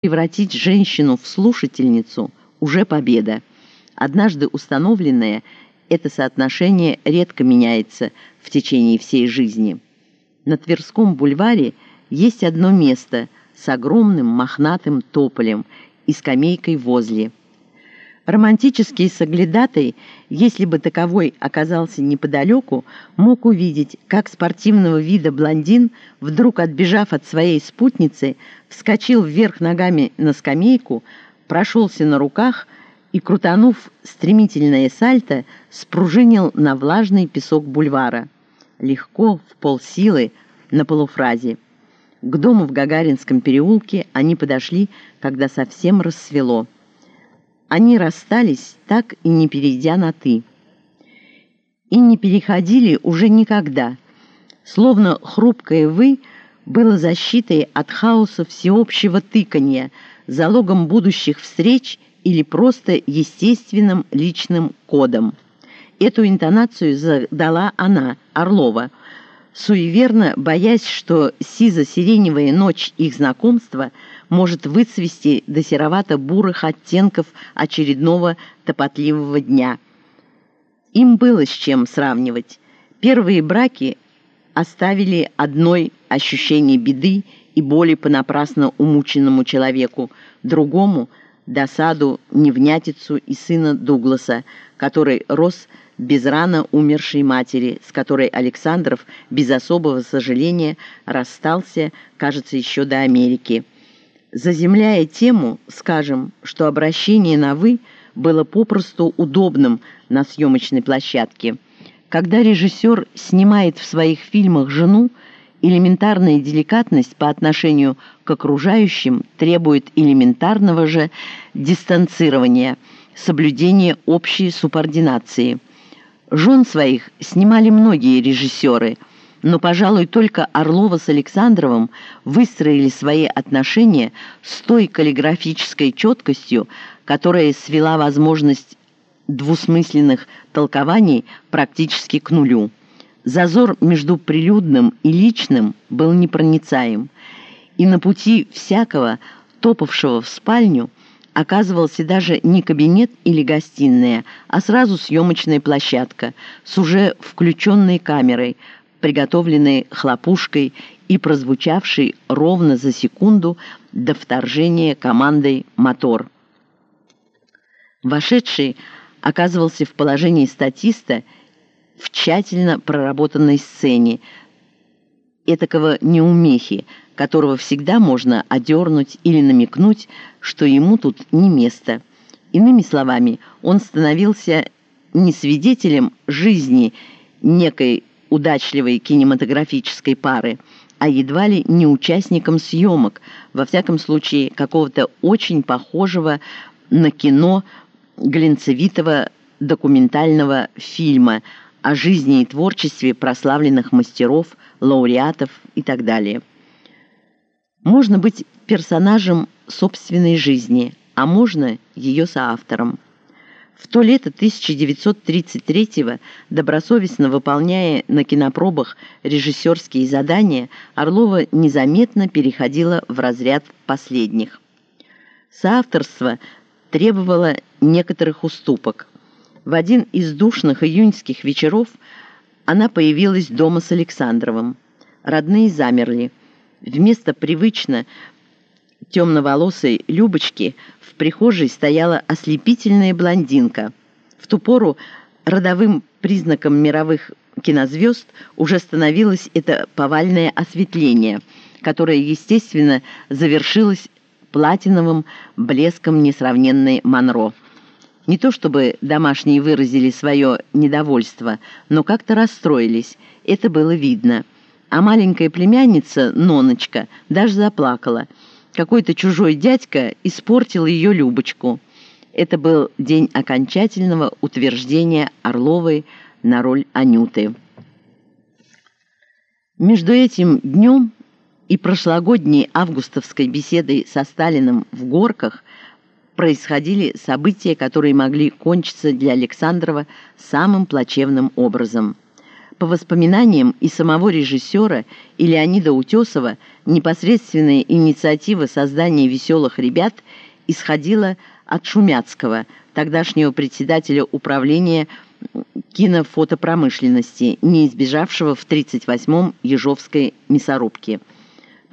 Превратить женщину в слушательницу – уже победа. Однажды установленное, это соотношение редко меняется в течение всей жизни. На Тверском бульваре есть одно место с огромным мохнатым тополем и скамейкой возле. Романтический соглядатай, если бы таковой оказался неподалеку, мог увидеть, как спортивного вида блондин, вдруг отбежав от своей спутницы, вскочил вверх ногами на скамейку, прошелся на руках и, крутанув стремительное сальто, спружинил на влажный песок бульвара. Легко, в полсилы, на полуфразе. К дому в Гагаринском переулке они подошли, когда совсем рассвело. Они расстались, так и не перейдя на «ты». И не переходили уже никогда. Словно хрупкое «вы» было защитой от хаоса всеобщего тыканья, залогом будущих встреч или просто естественным личным кодом. Эту интонацию задала она, Орлова, суеверно боясь, что сизо-сиреневая ночь их знакомства – может выцвести до серовато-бурых оттенков очередного топотливого дня. Им было с чем сравнивать. Первые браки оставили одной ощущение беды и боли понапрасно умученному человеку, другому – досаду, невнятицу и сына Дугласа, который рос без рано умершей матери, с которой Александров без особого сожаления расстался, кажется, еще до Америки. Заземляя тему, скажем, что обращение на «вы» было попросту удобным на съемочной площадке. Когда режиссер снимает в своих фильмах жену, элементарная деликатность по отношению к окружающим требует элементарного же дистанцирования, соблюдения общей субординации. Жен своих снимали многие режиссеры – но, пожалуй, только Орлова с Александровым выстроили свои отношения с той каллиграфической четкостью, которая свела возможность двусмысленных толкований практически к нулю. Зазор между прилюдным и личным был непроницаем, и на пути всякого, топавшего в спальню, оказывался даже не кабинет или гостиная, а сразу съемочная площадка с уже включенной камерой, приготовленный хлопушкой и прозвучавший ровно за секунду до вторжения командой «Мотор». Вошедший оказывался в положении статиста в тщательно проработанной сцене, этакого неумехи, которого всегда можно одернуть или намекнуть, что ему тут не место. Иными словами, он становился не свидетелем жизни некой удачливой кинематографической пары, а едва ли не участником съемок, во всяком случае какого-то очень похожего на кино глинцевитого документального фильма о жизни и творчестве прославленных мастеров, лауреатов и так далее. Можно быть персонажем собственной жизни, а можно ее соавтором. В то лето 1933-го, добросовестно выполняя на кинопробах режиссерские задания, Орлова незаметно переходила в разряд последних. Соавторство требовало некоторых уступок. В один из душных июньских вечеров она появилась дома с Александровым. Родные замерли. Вместо привычно темноволосой Любочки в прихожей стояла ослепительная блондинка. В ту пору родовым признаком мировых кинозвезд уже становилось это повальное осветление, которое, естественно, завершилось платиновым блеском несравненной Монро. Не то чтобы домашние выразили свое недовольство, но как-то расстроились, это было видно. А маленькая племянница, Ноночка, даже заплакала – какой-то чужой дядька испортил ее Любочку. Это был день окончательного утверждения Орловой на роль Анюты. Между этим днем и прошлогодней августовской беседой со Сталиным в Горках происходили события, которые могли кончиться для Александрова самым плачевным образом. По воспоминаниям и самого режиссера, и Леонида Утесова, непосредственная инициатива создания «Веселых ребят» исходила от Шумяцкого, тогдашнего председателя управления кинофотопромышленности, не избежавшего в 1938-м Ежовской мясорубки –